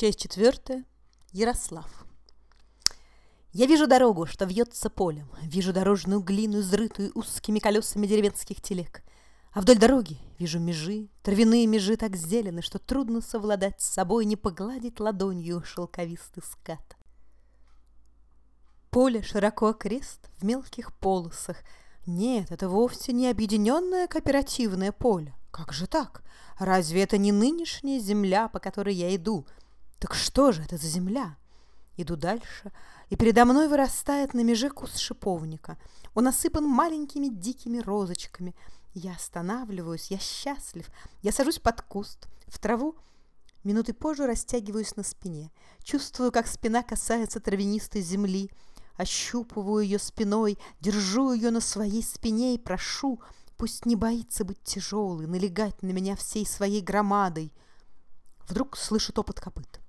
Часть четвертая. Ярослав. Я вижу дорогу, что вьется полем, Вижу дорожную глину, изрытую узкими колесами деревенских телег. А вдоль дороги вижу межи, травяные межи так зелены, Что трудно совладать с собой, Не погладить ладонью шелковистый скат. Поле широко окрест в мелких полосах. Нет, это вовсе не объединенное кооперативное поле. Как же так? Разве это не нынешняя земля, по которой я иду? Так что же это за земля? Иду дальше, и передо мной вырастает на меже куст шиповника. Он осыпан маленькими дикими розочками. Я останавливаюсь, я счастлив. Я сажусь под куст, в траву. Минуты позже растягиваюсь на спине. Чувствую, как спина касается травянистой земли. Ощупываю ее спиной, держу ее на своей спине и прошу — Пусть не боится быть тяжелой, налегать на меня всей своей громадой. Вдруг слышу топот копыт.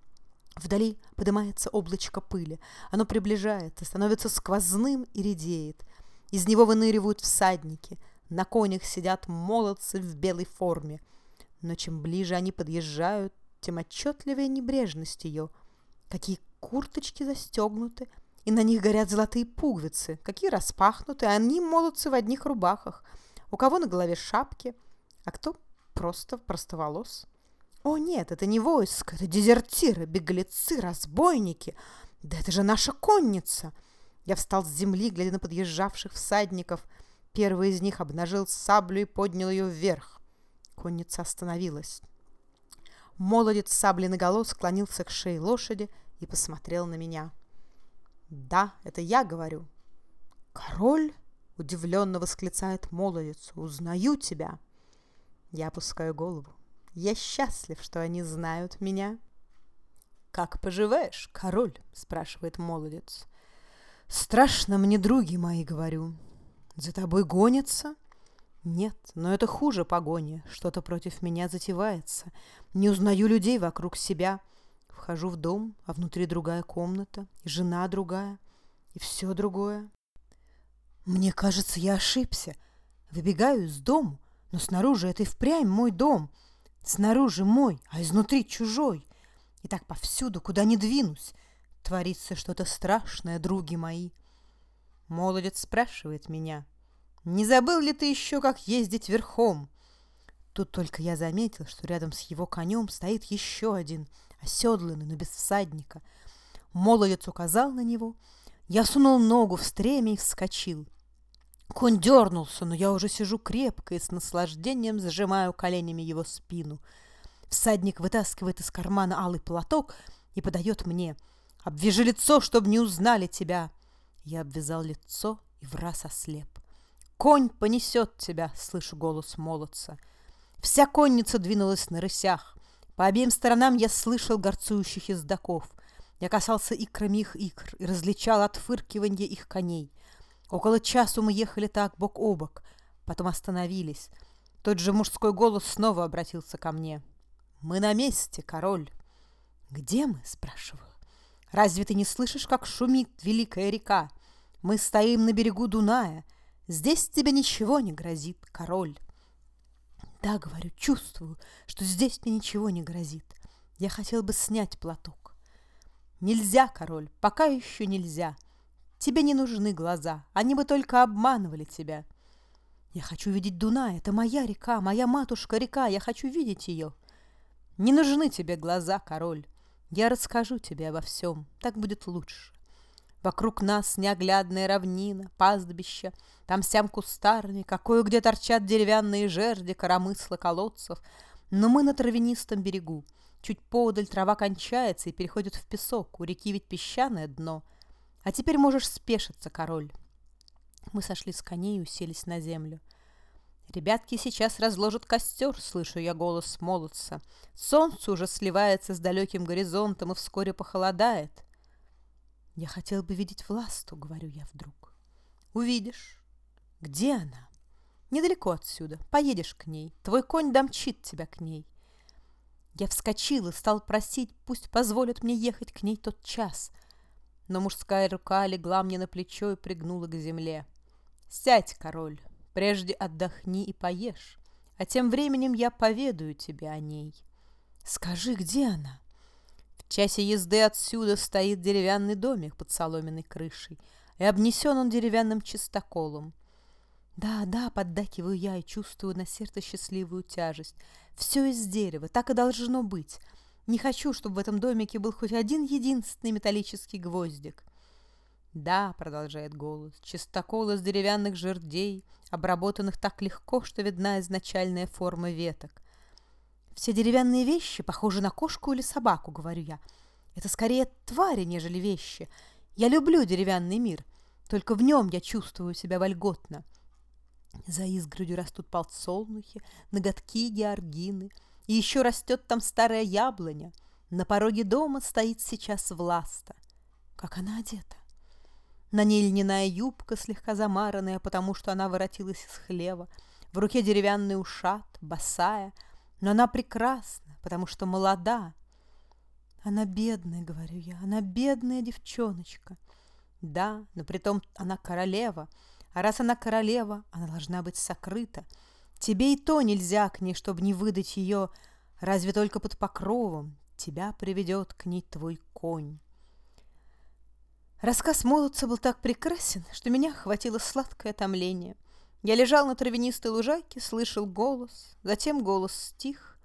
Вдали поднимается облачко пыли. Оно приближается, становится сквозным и редеет. Из него выныривают всадники. На конях сидят молодцы в белой форме. Но чем ближе они подъезжают, тем отчетливее небрежность ее. Какие курточки застегнуты, и на них горят золотые пуговицы, какие распахнуты, а они молодцы в одних рубахах — у кого на голове шапки, а кто просто простоволос. О нет, это не войско, это дезертиры, беглецы, разбойники. Да это же наша конница. Я встал с земли, глядя на подъезжавших всадников. Первый из них обнажил саблю и поднял ее вверх. Конница остановилась. Молодец сабли наголо склонился к шее лошади и посмотрел на меня. «Да, это я говорю». «Король?» Удивленно восклицает молодец. «Узнаю тебя!» Я опускаю голову. Я счастлив, что они знают меня. «Как поживаешь, король?» — спрашивает молодец. «Страшно мне, други мои, говорю. За тобой гонятся?» «Нет, но это хуже погони. Что-то против меня затевается. Не узнаю людей вокруг себя. Вхожу в дом, а внутри другая комната, и жена другая, и все другое. Мне кажется, я ошибся. Выбегаю из дома, но снаружи это и впрямь мой дом. Снаружи мой, а изнутри чужой. И так повсюду, куда ни двинусь, творится что-то страшное, други мои. Молодец спрашивает меня, не забыл ли ты еще, как ездить верхом? Тут только я заметил, что рядом с его конем стоит еще один, оседланный, но без всадника. Молодец указал на него. Я сунул ногу в стремя и вскочил — Конь дернулся, но я уже сижу крепко и с наслаждением зажимаю коленями его спину. Всадник вытаскивает из кармана алый платок и подает мне. «Обвяжи лицо, чтобы не узнали тебя!» Я обвязал лицо и в раз ослеп. «Конь понесет тебя!» — слышу голос молодца. Вся конница двинулась на рысях. По обеим сторонам я слышал горцующих ездаков. Я касался икрами их икр и различал отфыркиванье их коней. Около часу мы ехали так бок о бок, потом остановились. Тот же мужской голос снова обратился ко мне. «Мы на месте, король!» «Где мы?» — спрашиваю. «Разве ты не слышишь, как шумит великая река? Мы стоим на берегу Дуная. Здесь тебе ничего не грозит, король!» «Да, — говорю, — чувствую, что здесь мне ничего не грозит. Я хотел бы снять платок». «Нельзя, король, пока еще нельзя!» Тебе не нужны глаза, они бы только обманывали тебя. Я хочу видеть Дунай, это моя река, моя матушка-река, я хочу видеть ее. Не нужны тебе глаза, король. Я расскажу тебе обо всем, так будет лучше. Вокруг нас неоглядная равнина, пастбище, там сям кустарни, какое где торчат деревянные жерди, коромысла колодцев. Но мы на травянистом берегу. Чуть поодаль трава кончается и переходит в песок, у реки ведь песчаное дно — а теперь можешь спешиться, король. Мы сошли с коней и уселись на землю. Ребятки сейчас разложат костер, слышу я голос молодца. Солнце уже сливается с далеким горизонтом и вскоре похолодает. Я хотел бы видеть Власту, говорю я вдруг. Увидишь. Где она? Недалеко отсюда. Поедешь к ней. Твой конь домчит тебя к ней. Я вскочил и стал просить, пусть позволят мне ехать к ней тот час — но мужская рука легла мне на плечо и пригнула к земле. «Сядь, король, прежде отдохни и поешь, а тем временем я поведаю тебе о ней». «Скажи, где она?» «В часе езды отсюда стоит деревянный домик под соломенной крышей, и обнесен он деревянным чистоколом. Да, да, поддакиваю я и чувствую на сердце счастливую тяжесть. Все из дерева, так и должно быть. Не хочу, чтобы в этом домике был хоть один единственный металлический гвоздик. Да, продолжает голос, чистокол из деревянных жердей, обработанных так легко, что видна изначальная форма веток. Все деревянные вещи похожи на кошку или собаку, говорю я. Это скорее твари, нежели вещи. Я люблю деревянный мир, только в нем я чувствую себя вольготно. За изгородью растут подсолнухи, ноготки георгины, и еще растет там старая яблоня. На пороге дома стоит сейчас Власта. Как она одета? На ней льняная юбка, слегка замаранная, потому что она воротилась из хлева. В руке деревянный ушат, босая, но она прекрасна, потому что молода. Она бедная, говорю я, она бедная девчоночка. Да, но притом она королева — а раз она королева, она должна быть сокрыта. Тебе и то нельзя к ней, чтобы не выдать ее, разве только под покровом. Тебя приведет к ней твой конь. Рассказ молодца был так прекрасен, что меня охватило сладкое томление. Я лежал на травянистой лужайке, слышал голос, затем голос стих,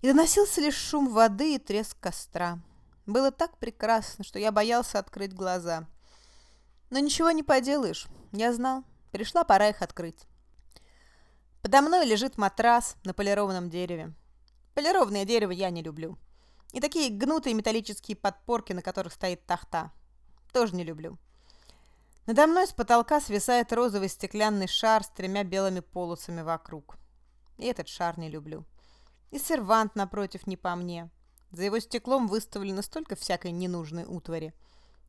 и доносился лишь шум воды и треск костра. Было так прекрасно, что я боялся открыть глаза. Но ничего не поделаешь. Я знал. Пришла пора их открыть. Подо мной лежит матрас на полированном дереве. Полированное дерево я не люблю. И такие гнутые металлические подпорки, на которых стоит тахта. Тоже не люблю. Надо мной с потолка свисает розовый стеклянный шар с тремя белыми полосами вокруг. И этот шар не люблю. И сервант напротив не по мне. За его стеклом выставлено столько всякой ненужной утвари.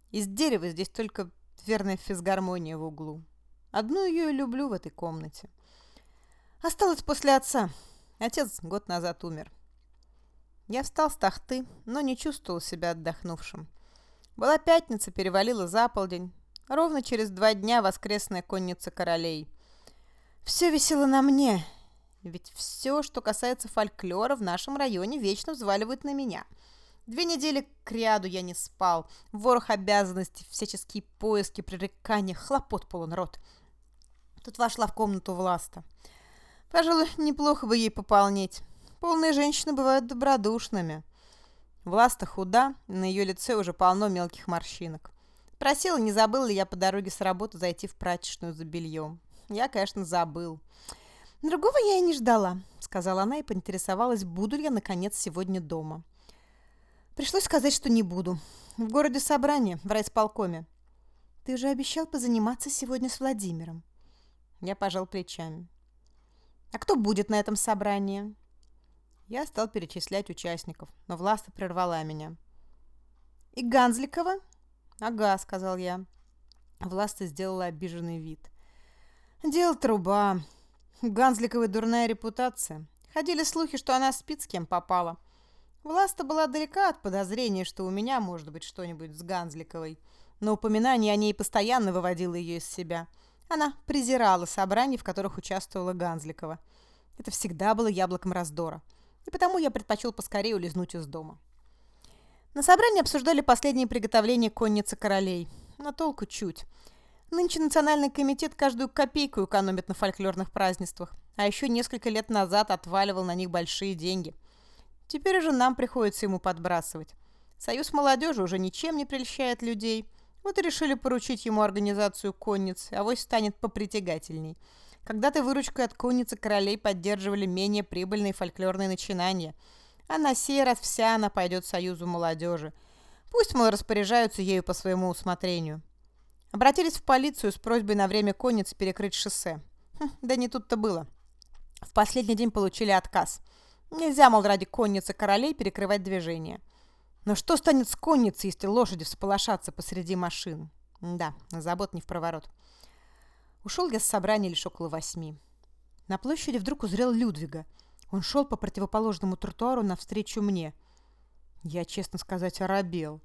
Из дерева здесь только верная физгармония в углу. Одну ее и люблю в этой комнате. Осталось после отца. Отец год назад умер. Я встал с тахты, но не чувствовал себя отдохнувшим. Была пятница, перевалила за полдень. Ровно через два дня воскресная конница королей. Все висело на мне, ведь все, что касается фольклора, в нашем районе вечно взваливают на меня – Две недели к ряду я не спал. Ворох обязанностей, всяческие поиски, пререкания, хлопот полон рот. Тут вошла в комнату Власта. Пожалуй, неплохо бы ей пополнить. Полные женщины бывают добродушными. Власта худа, на ее лице уже полно мелких морщинок. Просила, не забыл ли я по дороге с работы зайти в прачечную за бельем. Я, конечно, забыл. «Другого я и не ждала», — сказала она и поинтересовалась, буду ли я, наконец, сегодня дома. Пришлось сказать, что не буду. В городе собрание, в райсполкоме. Ты же обещал позаниматься сегодня с Владимиром. Я пожал плечами. А кто будет на этом собрании? Я стал перечислять участников, но Власта прервала меня. «И Ганзликова?» «Ага», — сказал я. Власта сделала обиженный вид. «Дело труба. У Ганзликовой дурная репутация. Ходили слухи, что она спит с кем попала. Власта была далека от подозрения, что у меня может быть что-нибудь с Ганзликовой, но упоминание о ней постоянно выводило ее из себя. Она презирала собрания, в которых участвовала Ганзликова. Это всегда было яблоком раздора, и потому я предпочел поскорее улизнуть из дома. На собрании обсуждали последние приготовления конницы королей. На толку чуть. Нынче Национальный комитет каждую копейку экономит на фольклорных празднествах, а еще несколько лет назад отваливал на них большие деньги – Теперь уже нам приходится ему подбрасывать. Союз молодежи уже ничем не прельщает людей. Вот и решили поручить ему организацию конниц, а вось станет попритягательней. Когда-то выручкой от конницы королей поддерживали менее прибыльные фольклорные начинания. А на сей раз вся она пойдет Союзу молодежи. Пусть, мол, распоряжаются ею по своему усмотрению. Обратились в полицию с просьбой на время конницы перекрыть шоссе. Хм, да не тут-то было. В последний день получили отказ – Нельзя, мол, ради конницы королей перекрывать движение. Но что станет с конницей, если лошади всполошатся посреди машин? Да, забот не в проворот. Ушел я с собрания лишь около восьми. На площади вдруг узрел Людвига. Он шел по противоположному тротуару навстречу мне. Я, честно сказать, оробел.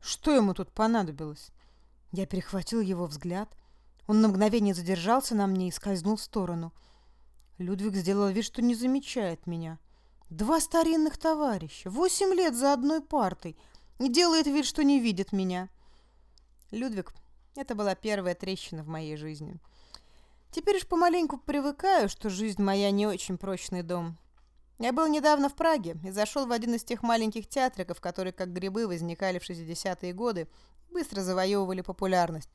Что ему тут понадобилось? Я перехватил его взгляд. Он на мгновение задержался на мне и скользнул в сторону. Людвиг сделал вид, что не замечает меня. — Два старинных товарища, восемь лет за одной партой. и делает вид, что не видит меня. Людвиг — это была первая трещина в моей жизни. Теперь уж помаленьку привыкаю, что жизнь моя не очень прочный дом. Я был недавно в Праге и зашел в один из тех маленьких театриков, которые как грибы возникали в 60-е годы быстро завоевывали популярность.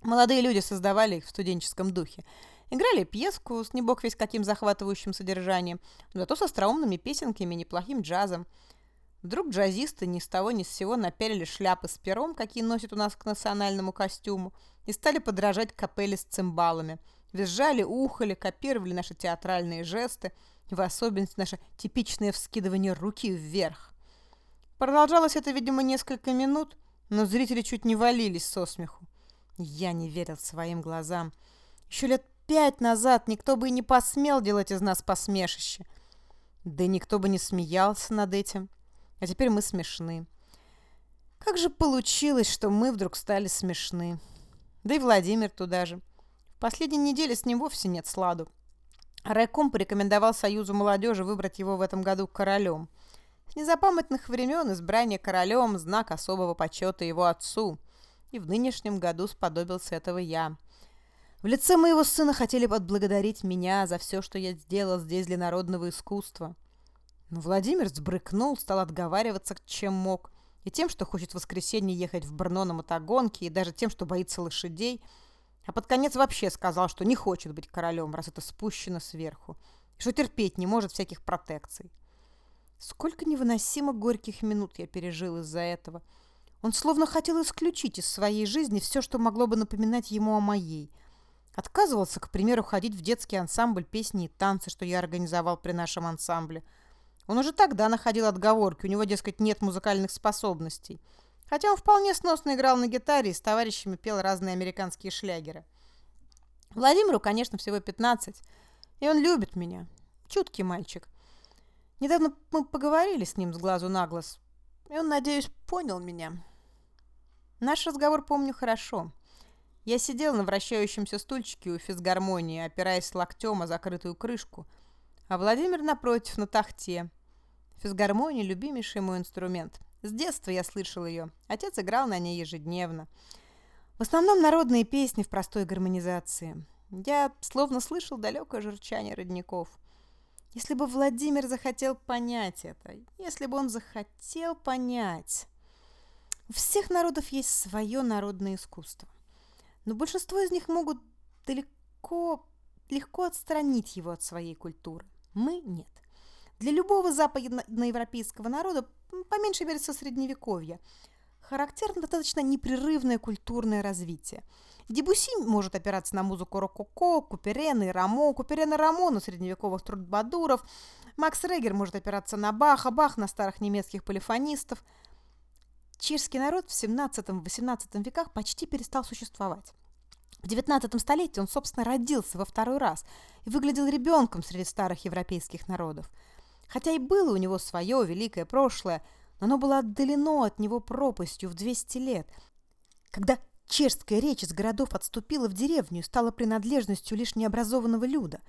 Молодые люди создавали их в студенческом духе. Играли пьеску с не бог весь каким захватывающим содержанием, зато с остроумными песенками и неплохим джазом. Вдруг джазисты ни с того ни с сего напялили шляпы с пером, какие носят у нас к национальному костюму, и стали подражать капелле с цимбалами. Визжали, ухали, копировали наши театральные жесты – в особенности наше типичное вскидывание руки вверх. Продолжалось это, видимо, несколько минут, но зрители чуть не валились со смеху. Я не верил своим глазам. Еще лет пять назад никто бы и не посмел делать из нас посмешище. Да никто бы не смеялся над этим. А теперь мы смешны. Как же получилось, что мы вдруг стали смешны? Да и Владимир туда же. В последние недели с ним вовсе нет сладу. Райком порекомендовал Союзу молодежи выбрать его в этом году королем. С незапамятных времен избрание королем – знак особого почета его отцу. И в нынешнем году сподобился этого я. В лице моего сына хотели отблагодарить меня за все, что я сделал здесь для народного искусства. Но Владимир сбрыкнул, стал отговариваться, чем мог. И тем, что хочет в воскресенье ехать в Брно на мотогонке, и даже тем, что боится лошадей – а под конец вообще сказал, что не хочет быть королем, раз это спущено сверху, и что терпеть не может всяких протекций. Сколько невыносимо горьких минут я пережил из-за этого. Он словно хотел исключить из своей жизни все, что могло бы напоминать ему о моей. Отказывался, к примеру, ходить в детский ансамбль песни и танцы, что я организовал при нашем ансамбле. Он уже тогда находил отговорки, у него, дескать, нет музыкальных способностей – Хотя он вполне сносно играл на гитаре и с товарищами пел разные американские шлягеры. Владимиру, конечно, всего 15, и он любит меня. Чуткий мальчик. Недавно мы поговорили с ним с глазу на глаз, и он, надеюсь, понял меня. Наш разговор помню хорошо. Я сидел на вращающемся стульчике у физгармонии, опираясь локтем о закрытую крышку, а Владимир напротив на тахте. Физгармония – любимейший мой инструмент – с детства я слышал ее. Отец играл на ней ежедневно. В основном народные песни в простой гармонизации. Я словно слышал далекое журчание родников. Если бы Владимир захотел понять это, если бы он захотел понять... У всех народов есть свое народное искусство. Но большинство из них могут далеко, легко отстранить его от своей культуры. Мы нет. Для любого западноевропейского народа по меньшей мере со средневековья, характерно достаточно непрерывное культурное развитие. Дебуси может опираться на музыку рококо, Куперена и Рамо, Куперена Рамо на средневековых трудбадуров, Макс Регер может опираться на Баха, Бах на старых немецких полифонистов. Чешский народ в 17-18 веках почти перестал существовать. В 19 столетии он, собственно, родился во второй раз и выглядел ребенком среди старых европейских народов – Хотя и было у него свое великое прошлое, но оно было отдалено от него пропастью в 200 лет. Когда чешская речь из городов отступила в деревню и стала принадлежностью лишь необразованного люда,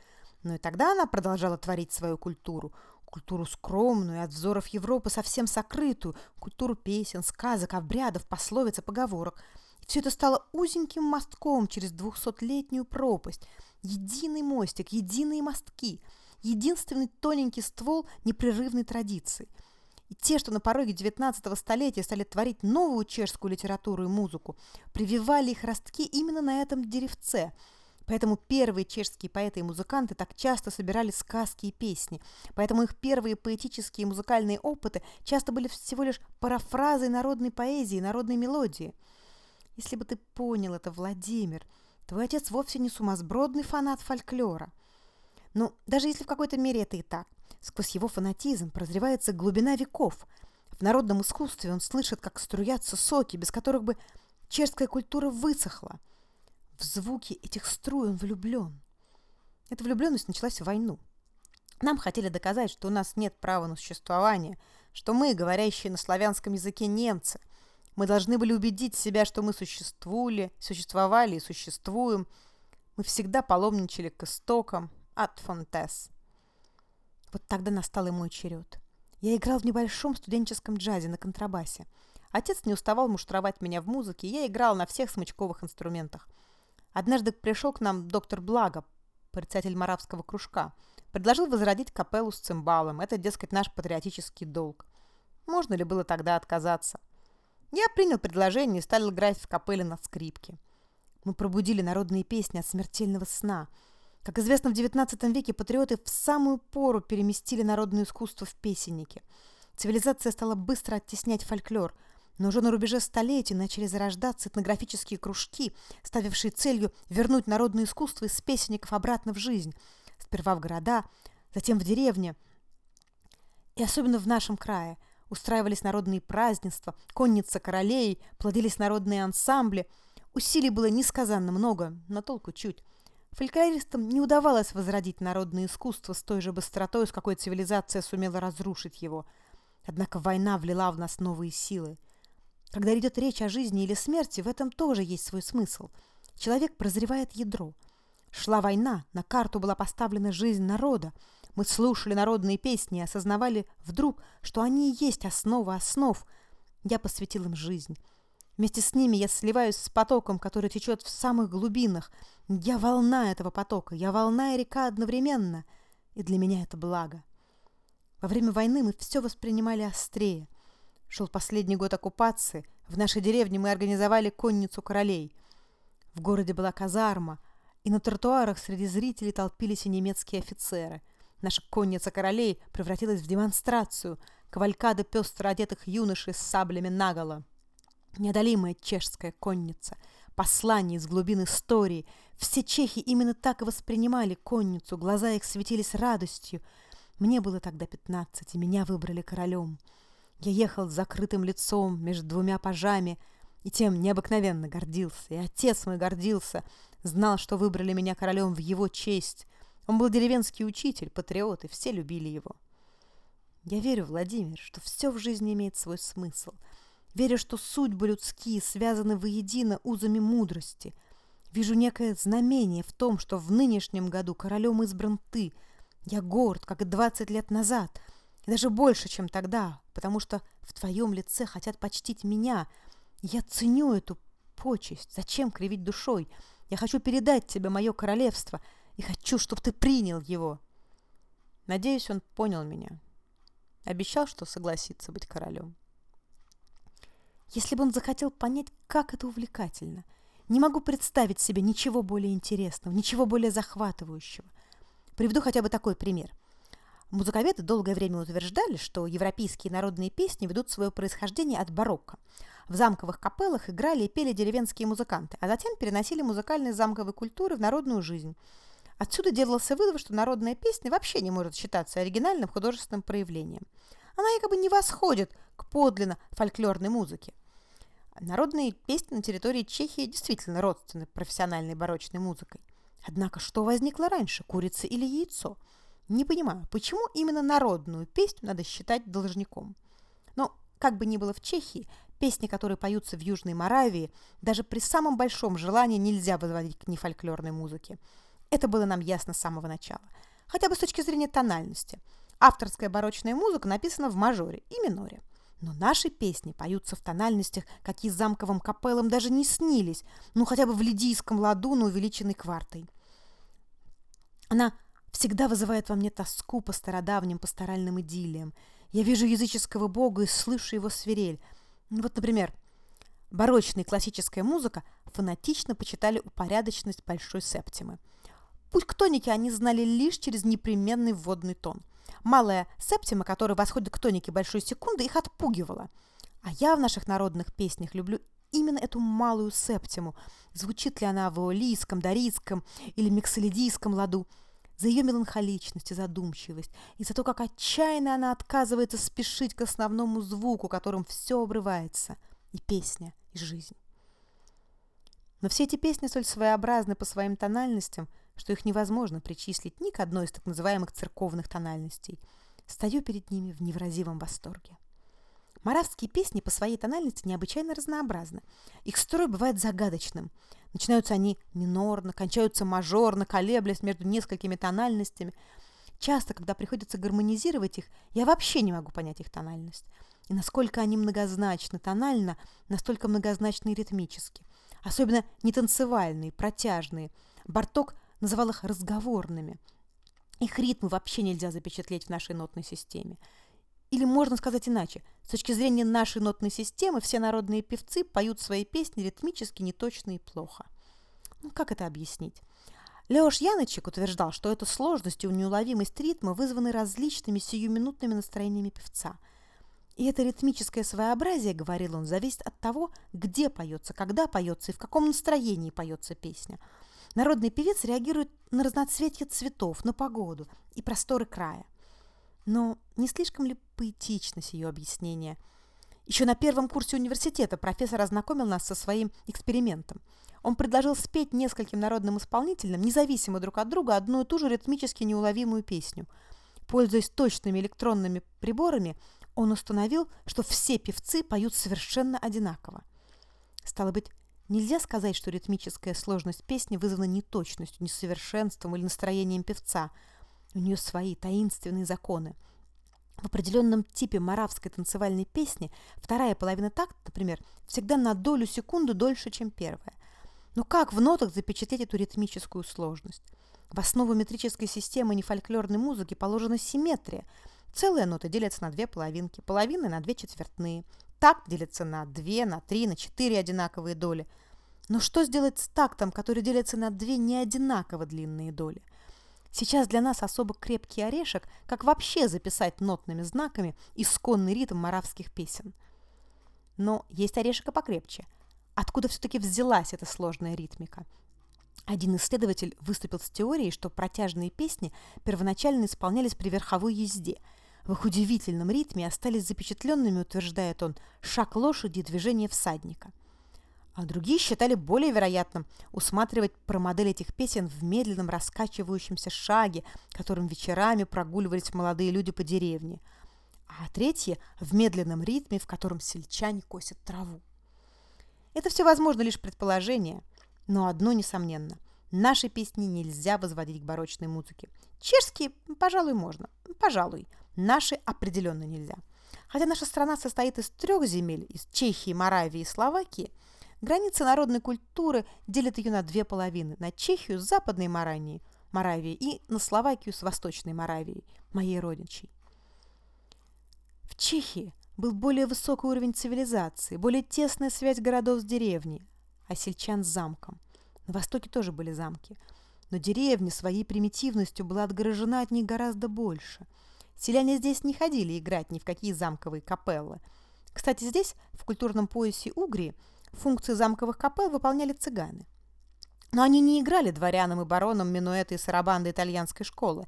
но и тогда она продолжала творить свою культуру, культуру скромную, от взоров Европы совсем сокрытую, культуру песен, сказок, обрядов, пословиц и поговорок. И все это стало узеньким мостком через двухсотлетнюю пропасть, единый мостик, единые мостки – единственный тоненький ствол непрерывной традиции. И те, что на пороге XIX столетия стали творить новую чешскую литературу и музыку, прививали их ростки именно на этом деревце. Поэтому первые чешские поэты и музыканты так часто собирали сказки и песни. Поэтому их первые поэтические и музыкальные опыты часто были всего лишь парафразой народной поэзии, народной мелодии. Если бы ты понял это, Владимир, твой отец вовсе не сумасбродный фанат фольклора – ну, даже если в какой-то мере это и так, сквозь его фанатизм прозревается глубина веков. В народном искусстве он слышит, как струятся соки, без которых бы чешская культура высохла. В звуки этих струй он влюблен. Эта влюбленность началась в войну. Нам хотели доказать, что у нас нет права на существование, что мы, говорящие на славянском языке немцы, мы должны были убедить себя, что мы существовали, существовали и существуем. Мы всегда паломничали к истокам, от Фонтес. Вот тогда настал и мой черед. Я играл в небольшом студенческом джазе на контрабасе. Отец не уставал муштровать меня в музыке, и я играл на всех смычковых инструментах. Однажды пришел к нам доктор Благо, порицатель маравского кружка, предложил возродить капеллу с цимбалом. Это, дескать, наш патриотический долг. Можно ли было тогда отказаться? Я принял предложение и стал играть в капелле на скрипке. Мы пробудили народные песни от смертельного сна. Как известно, в XIX веке патриоты в самую пору переместили народное искусство в песенники. Цивилизация стала быстро оттеснять фольклор, но уже на рубеже столетий начали зарождаться этнографические кружки, ставившие целью вернуть народное искусство из песенников обратно в жизнь. Сперва в города, затем в деревне. И особенно в нашем крае устраивались народные празднества, конница королей, плодились народные ансамбли – Усилий было несказанно много, но толку чуть. Фольклористам не удавалось возродить народное искусство с той же быстротой, с какой цивилизация сумела разрушить его. Однако война влила в нас новые силы. Когда идет речь о жизни или смерти, в этом тоже есть свой смысл. Человек прозревает ядро. Шла война, на карту была поставлена жизнь народа. Мы слушали народные песни и осознавали вдруг, что они и есть основа основ. Я посвятил им жизнь. Вместе с ними я сливаюсь с потоком, который течет в самых глубинах. Я волна этого потока, я волна и река одновременно. И для меня это благо. Во время войны мы все воспринимали острее. Шел последний год оккупации. В нашей деревне мы организовали конницу королей. В городе была казарма, и на тротуарах среди зрителей толпились и немецкие офицеры. Наша конница королей превратилась в демонстрацию. Кавалькада пестро одетых юношей с саблями наголо. Неодолимая чешская конница, послание из глубин истории. Все чехи именно так и воспринимали конницу, глаза их светились радостью. Мне было тогда пятнадцать, и меня выбрали королем. Я ехал с закрытым лицом между двумя пажами, и тем необыкновенно гордился. И отец мой гордился, знал, что выбрали меня королем в его честь. Он был деревенский учитель, патриот, и все любили его. Я верю, Владимир, что все в жизни имеет свой смысл — Верю, что судьбы людские связаны воедино узами мудрости. Вижу некое знамение в том, что в нынешнем году королем избран ты. Я горд, как и двадцать лет назад, и даже больше, чем тогда, потому что в твоем лице хотят почтить меня. Я ценю эту почесть. Зачем кривить душой? Я хочу передать тебе мое королевство и хочу, чтобы ты принял его. Надеюсь, он понял меня. Обещал, что согласится быть королем. Если бы он захотел понять, как это увлекательно. Не могу представить себе ничего более интересного, ничего более захватывающего. Приведу хотя бы такой пример. Музыковеды долгое время утверждали, что европейские народные песни ведут свое происхождение от барокко. В замковых капеллах играли и пели деревенские музыканты, а затем переносили музыкальные замковые культуры в народную жизнь. Отсюда делался вывод, что народная песня вообще не может считаться оригинальным художественным проявлением. Она якобы не восходит к подлинно фольклорной музыке. Народные песни на территории Чехии действительно родственны профессиональной барочной музыкой. Однако что возникло раньше, курица или яйцо? Не понимаю, почему именно народную песню надо считать должником? Но, как бы ни было в Чехии, песни, которые поются в Южной Моравии, даже при самом большом желании нельзя возводить к нефольклорной музыке. Это было нам ясно с самого начала. Хотя бы с точки зрения тональности. Авторская барочная музыка написана в мажоре и миноре. Но наши песни поются в тональностях, какие замковым капеллам даже не снились, ну хотя бы в лидийском ладу на увеличенной квартой. Она всегда вызывает во мне тоску по стародавним пасторальным идиллиям. Я вижу языческого бога и слышу его свирель. Ну вот, например, барочная классическая музыка фанатично почитали упорядоченность Большой Септимы. Путь к тонике они знали лишь через непременный вводный тон. Малая септима, которая восходит к тонике большой секунды, их отпугивала. А я в наших народных песнях люблю именно эту малую септиму. Звучит ли она в эолийском, дарийском или миксолидийском ладу. За ее меланхоличность и задумчивость, и за то, как отчаянно она отказывается спешить к основному звуку, которым все обрывается. И песня, и жизнь. Но все эти песни столь своеобразны по своим тональностям – что их невозможно причислить ни к одной из так называемых церковных тональностей. Стою перед ними в невразивом восторге. Моравские песни по своей тональности необычайно разнообразны. Их строй бывает загадочным. Начинаются они минорно, кончаются мажорно, колеблясь между несколькими тональностями. Часто, когда приходится гармонизировать их, я вообще не могу понять их тональность. И насколько они многозначны тонально, настолько многозначны ритмически. Особенно нетанцевальные, протяжные. Барток называл их разговорными. Их ритмы вообще нельзя запечатлеть в нашей нотной системе. Или можно сказать иначе. С точки зрения нашей нотной системы все народные певцы поют свои песни ритмически неточно и плохо. Ну, как это объяснить? Леош Янычек утверждал, что эта сложность и неуловимость ритма вызваны различными сиюминутными настроениями певца. И это ритмическое своеобразие, говорил он, зависит от того, где поется, когда поется и в каком настроении поется песня. Народный певец реагирует на разноцветие цветов, на погоду и просторы края. Но не слишком ли поэтично ее объяснение? Еще на первом курсе университета профессор ознакомил нас со своим экспериментом. Он предложил спеть нескольким народным исполнителям, независимо друг от друга, одну и ту же ритмически неуловимую песню. Пользуясь точными электронными приборами, он установил, что все певцы поют совершенно одинаково. Стало быть, нельзя сказать, что ритмическая сложность песни вызвана неточностью, несовершенством или настроением певца – у нее свои таинственные законы. В определенном типе маравской танцевальной песни вторая половина такта, например, всегда на долю секунды дольше, чем первая. Но как в нотах запечатлеть эту ритмическую сложность? В основу метрической системы нефольклорной музыки положена симметрия. Целая нота делится на две половинки, половины на две четвертные. Такт делится на две, на три, на четыре одинаковые доли. Но что сделать с тактом, который делится на две неодинаково длинные доли? Сейчас для нас особо крепкий орешек, как вообще записать нотными знаками исконный ритм маравских песен. Но есть орешек и покрепче. Откуда все-таки взялась эта сложная ритмика? Один исследователь выступил с теорией, что протяжные песни первоначально исполнялись при верховой езде. В их удивительном ритме остались запечатленными, утверждает он, шаг лошади и движение всадника – а другие считали более вероятным усматривать про модель этих песен в медленном раскачивающемся шаге, которым вечерами прогуливались молодые люди по деревне, а третьи – в медленном ритме, в котором сельчане косят траву. Это все возможно лишь предположение, но одно несомненно – наши песни нельзя возводить к барочной музыке. Чешские, пожалуй, можно, пожалуй, наши определенно нельзя. Хотя наша страна состоит из трех земель, из Чехии, Моравии и Словакии – Границы народной культуры делят ее на две половины – на Чехию с Западной Моравией, Моравией и на Словакию с Восточной Моравией, моей родичей. В Чехии был более высокий уровень цивилизации, более тесная связь городов с деревней, а сельчан с замком. На Востоке тоже были замки, но деревня своей примитивностью была отгорожена от них гораздо больше. Селяне здесь не ходили играть ни в какие замковые капеллы. Кстати, здесь, в культурном поясе Угрии, Функции замковых капел выполняли цыгане. Но они не играли дворянам и баронам минуэты и сарабанды итальянской школы.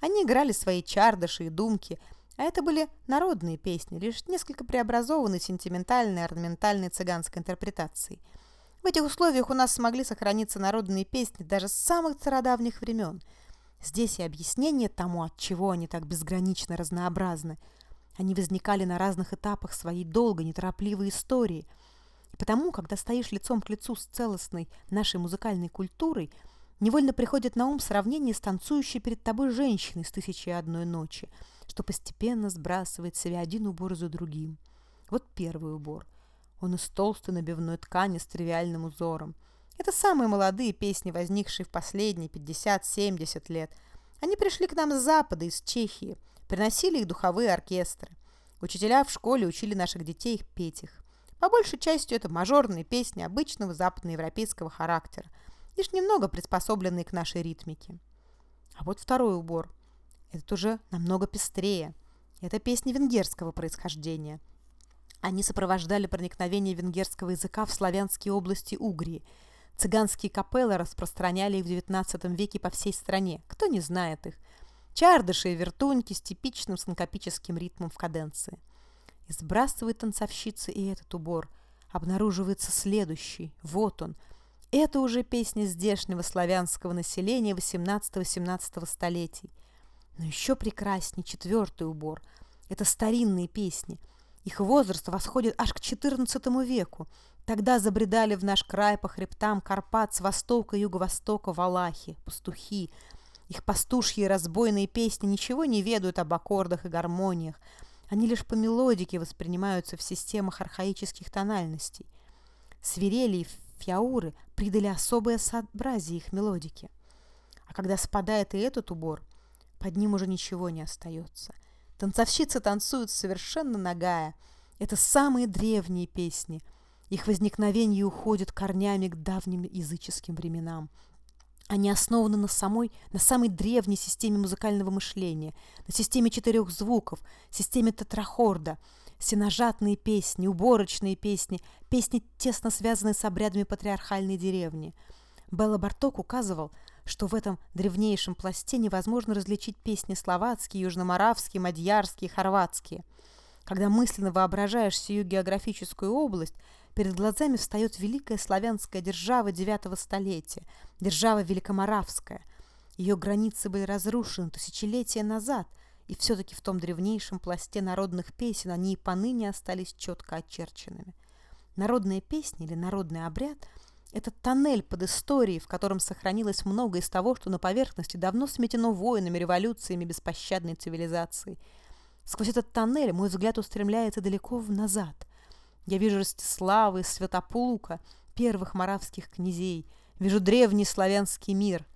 Они играли свои чардыши и думки, а это были народные песни, лишь несколько преобразованные сентиментальной орнаментальной цыганской интерпретацией. В этих условиях у нас смогли сохраниться народные песни даже с самых стародавних времен. Здесь и объяснение тому, от чего они так безгранично разнообразны. Они возникали на разных этапах своей долгой, неторопливой истории – потому, когда стоишь лицом к лицу с целостной нашей музыкальной культурой, невольно приходит на ум сравнение с танцующей перед тобой женщиной с «Тысячи и одной ночи», что постепенно сбрасывает себя один убор за другим. Вот первый убор. Он из толстой набивной ткани с тривиальным узором. Это самые молодые песни, возникшие в последние 50-70 лет. Они пришли к нам с запада, из Чехии. Приносили их духовые оркестры. Учителя в школе учили наших детей петь их. По большей части это мажорные песни обычного западноевропейского характера, лишь немного приспособленные к нашей ритмике. А вот второй убор. Этот уже намного пестрее. Это песни венгерского происхождения. Они сопровождали проникновение венгерского языка в славянские области Угрии. Цыганские капеллы распространяли их в XIX веке по всей стране. Кто не знает их? Чардыши и вертуньки с типичным санкопическим ритмом в каденции – и сбрасывает танцовщица и этот убор. Обнаруживается следующий. Вот он. Это уже песня здешнего славянского населения 18-17 столетий. Но еще прекраснее четвертый убор. Это старинные песни. Их возраст восходит аж к XIV веку. Тогда забредали в наш край по хребтам Карпат с востока и юго-востока валахи, пастухи. Их пастушьи разбойные песни ничего не ведают об аккордах и гармониях. Они лишь по мелодике воспринимаются в системах архаических тональностей. Свирели и фьяуры придали особое сообразие их мелодике. А когда спадает и этот убор, под ним уже ничего не остается. Танцовщицы танцуют совершенно нагая. Это самые древние песни. Их возникновение уходит корнями к давним языческим временам. Они основаны на самой, на самой древней системе музыкального мышления, на системе четырех звуков, системе тетрахорда, синожатные песни, уборочные песни, песни, тесно связанные с обрядами патриархальной деревни. Белла Барток указывал, что в этом древнейшем пласте невозможно различить песни словацкие, южноморавские, мадьярские, хорватские. Когда мысленно воображаешь сию географическую область, перед глазами встает великая славянская держава IX столетия, держава Великоморавская. Ее границы были разрушены тысячелетия назад, и все-таки в том древнейшем пласте народных песен они и поныне остались четко очерченными. Народные песни или народный обряд – это тоннель под историей, в котором сохранилось много из того, что на поверхности давно сметено войнами, революциями, беспощадной цивилизацией. Сквозь этот тоннель мой взгляд устремляется далеко назад. Я вижу Ростислава и Святополука, первых моравских князей, вижу древний славянский мир.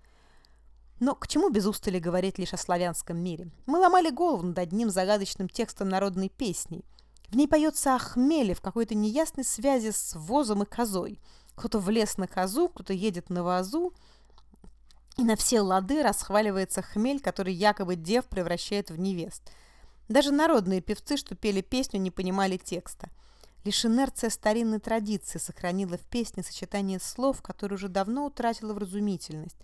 Но к чему без устали говорить лишь о славянском мире? Мы ломали голову над одним загадочным текстом народной песни. В ней поется о хмеле в какой-то неясной связи с возом и козой – кто-то влез на козу, кто-то едет на вазу, и на все лады расхваливается хмель, который якобы дев превращает в невест. Даже народные певцы, что пели песню, не понимали текста. Лишь инерция старинной традиции сохранила в песне сочетание слов, которые уже давно утратила вразумительность.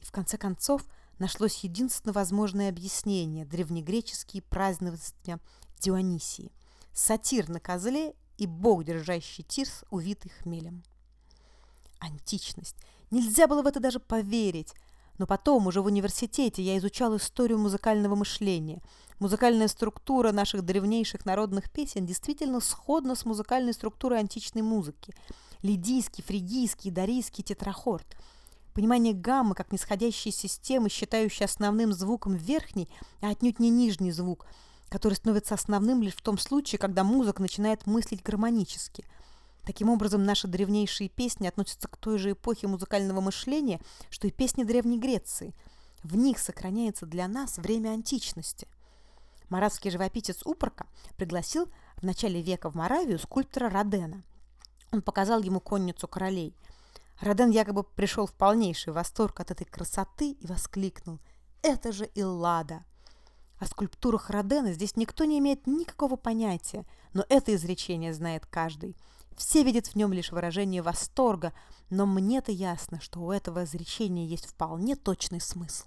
И в конце концов нашлось единственно возможное объяснение – древнегреческие празднования Дионисии. Сатир на козле и бог, держащий тирс, увитый хмелем. Античность. Нельзя было в это даже поверить. Но потом, уже в университете, я изучал историю музыкального мышления. Музыкальная структура наших древнейших народных песен действительно сходна с музыкальной структурой античной музыки. Лидийский, фригийский, дарийский тетрахорд. Понимание гаммы как нисходящей системы, считающей основным звуком верхний, а отнюдь не нижний звук, который становится основным лишь в том случае, когда музыка начинает мыслить гармонически – Таким образом, наши древнейшие песни относятся к той же эпохе музыкального мышления, что и песни Древней Греции. В них сохраняется для нас время античности. Маратский живописец Упорка пригласил в начале века в Моравию скульптора Родена. Он показал ему конницу королей. Роден якобы пришел в полнейший восторг от этой красоты и воскликнул «Это же Иллада!» О скульптурах Родена здесь никто не имеет никакого понятия, но это изречение знает каждый – все видят в нем лишь выражение восторга, но мне-то ясно, что у этого изречения есть вполне точный смысл.